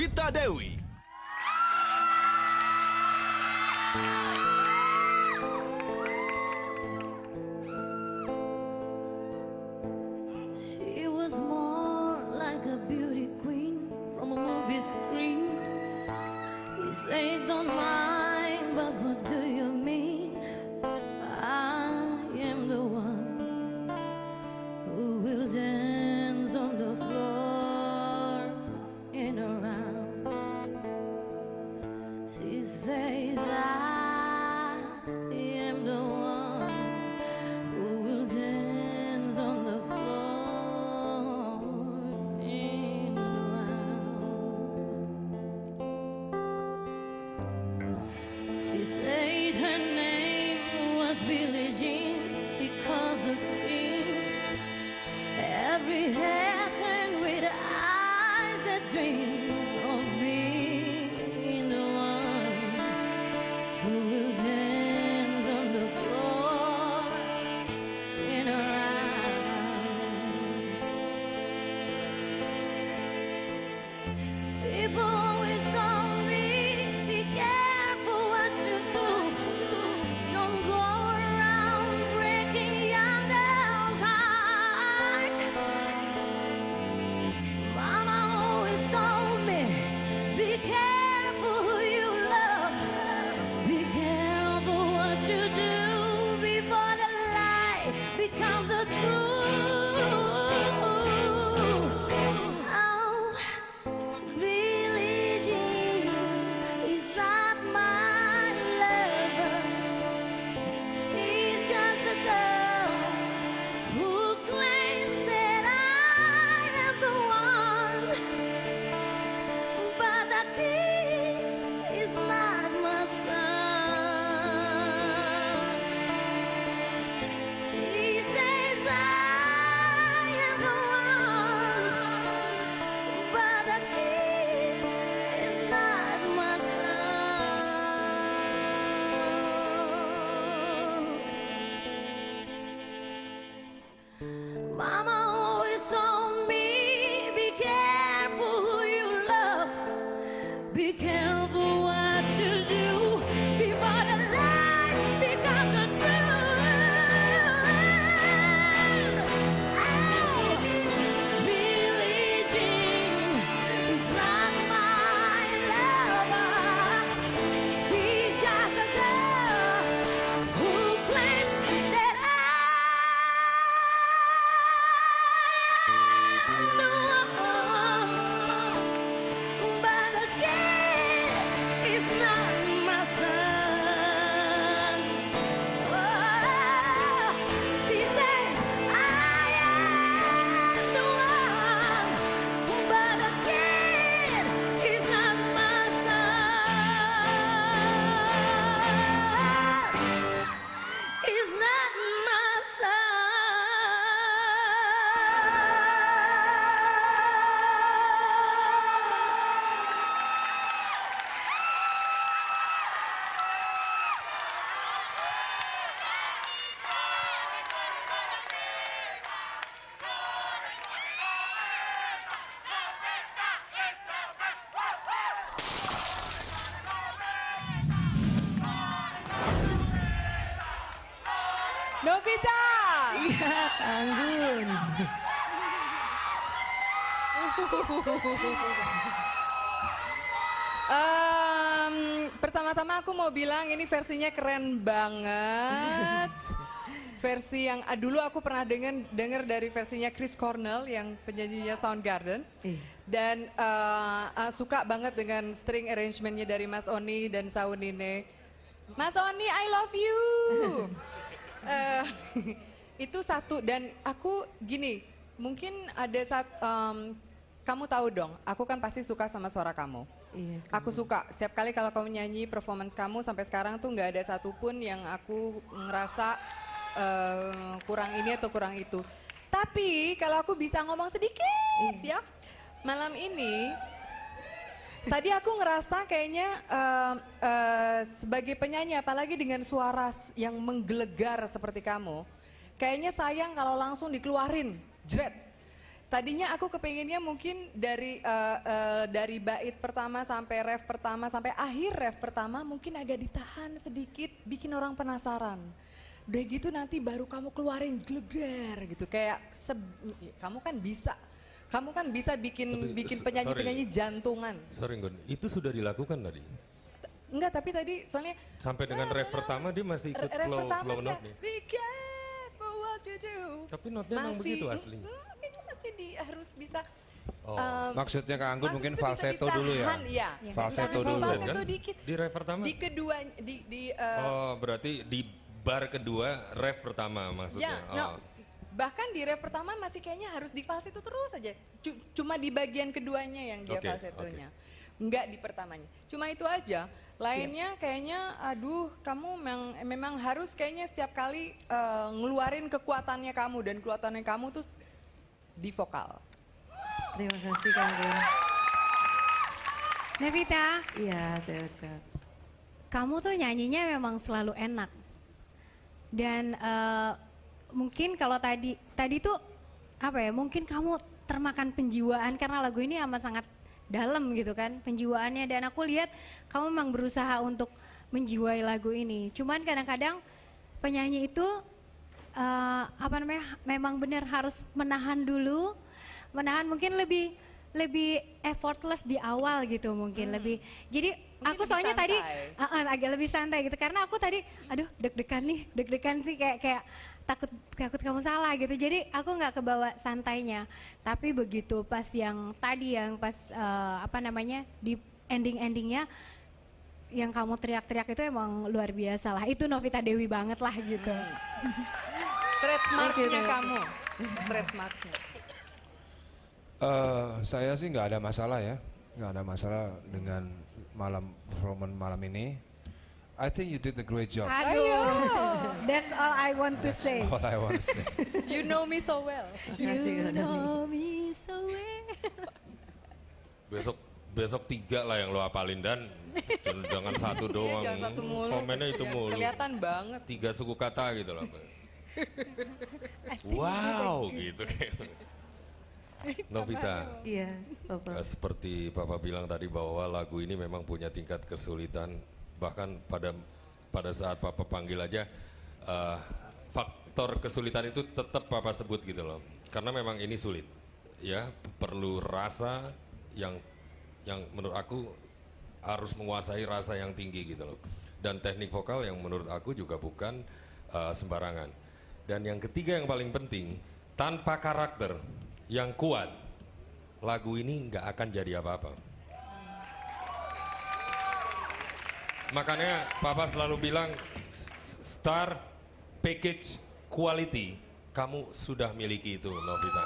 Vita Dewi. Christmas. Novita. Iya, anggun. um, pertama-tama aku mau bilang ini versinya keren banget. Versi yang ah, dulu aku pernah dengar dengar dari versinya Chris Cornell yang penyanyinya Soundgarden. Iya. Dan uh, uh, suka banget dengan string arrangementnya dari Mas Oni dan Saunine. Mas Oni, I love you uh, itu satu. Dan aku gini mungkin ada saat um, kamu tahu dong aku kan pasti suka sama suara kamu. Iya, aku suka. Setiap kali kalau kamu nyanyi performance kamu sampai sekarang tuh nggak ada satupun yang aku ngerasa uh, kurang ini atau kurang itu. Tapi kalau aku bisa ngomong sedikit iya. ya. Malam ini Tadi aku ngerasa kayaknya uh, uh, sebagai penyanyi, apalagi dengan suara yang menggelegar seperti kamu, kayaknya sayang kalau langsung dikeluarin, jret. Tadinya aku kepinginnya mungkin dari uh, uh, dari bait pertama sampai ref pertama sampai akhir ref pertama mungkin agak ditahan sedikit, bikin orang penasaran. Udah gitu nanti baru kamu keluarin gelegar gitu kayak kamu kan bisa kamu kan bisa bikin Tapi, bikin penyanyi-penyanyi jantungan. Sorry Gun, itu sudah dilakukan tadi. Enggak, tapi tadi soalnya Sampai dengan ref pertama dia masih ikut ref flow flow note nih. Be careful what you do. Tapi note-nya emang begitu aslinya. mm, kayaknya masih di harus bisa Oh. em, Maksudnya Kak Anggun mungkin falsetto dulu ya? ditahan, Iya. Falsetto Ditahan, dulu. Falsetto Kan? dikit. Di ref pertama. Di kedua di di eh, Oh, berarti di bar kedua ref pertama maksudnya. ya, no, Oh. Bahkan di ref pertama masih kayaknya harus di falsetto terus aja. Cu- Cuma di bagian keduanya yang dia Oke, falsettonya. Enggak di pertamanya. Cuma itu aja. Lainnya kayaknya aduh kamu memang memang harus kayaknya setiap kali eh, ngeluarin kekuatannya kamu dan kekuatannya kamu tuh di vokal. Terima kasih Kak Anggun. Nevita, Iya, cewek-cewek. kamu tuh nyanyinya memang selalu enak. Dan eh, mungkin kalau tadi tadi tuh apa ya? Mungkin kamu termakan penjiwaan karena lagu ini amat sangat dalam gitu kan penjiwaannya dan aku lihat kamu memang berusaha untuk menjiwai lagu ini. Cuman kadang-kadang penyanyi itu eh, apa namanya? memang benar harus menahan dulu, menahan mungkin lebih lebih effortless di awal gitu mungkin lebih. Jadi Mungkin aku lebih soalnya tadi santai. Ah, ah, agak lebih santai gitu karena aku tadi aduh deg-degan nih deg-degan sih kayak kayak takut takut kamu salah gitu jadi aku nggak kebawa santainya tapi begitu pas yang tadi yang pas eh, apa namanya di ending-endingnya yang kamu teriak-teriak itu emang luar biasa lah itu Novita Dewi banget lah gitu Trademarknya kamu. Trademarknya. Eh, saya sih nggak ada masalah ya, nggak ada masalah dengan malam performance malam ini. I think you did a great job. aduh that's all I want to That's say all I want to say. You know me so well. You know me so well Besok besok tiga lah yang lo apalin dan dan jangan satu doang. Iya, Jangan satu mulu. Komennya itu Ya, mulu. Kelihatan banget. Tiga suku kata gitu loh. wow gitu kayak. Novita, Iya, Papa. eh, seperti Papa bilang tadi bahwa lagu ini memang punya tingkat kesulitan. Bahkan pada pada saat Papa panggil aja, eh, faktor kesulitan itu tetap Papa sebut gitu loh. Karena memang ini sulit, ya perlu rasa yang yang menurut aku harus menguasai rasa yang tinggi gitu loh. Dan teknik vokal yang menurut aku juga bukan eh, sembarangan. Dan yang ketiga yang paling penting, tanpa karakter yang kuat, lagu ini nggak akan jadi apa-apa. Makanya Papa selalu bilang star package quality kamu sudah miliki itu Novita.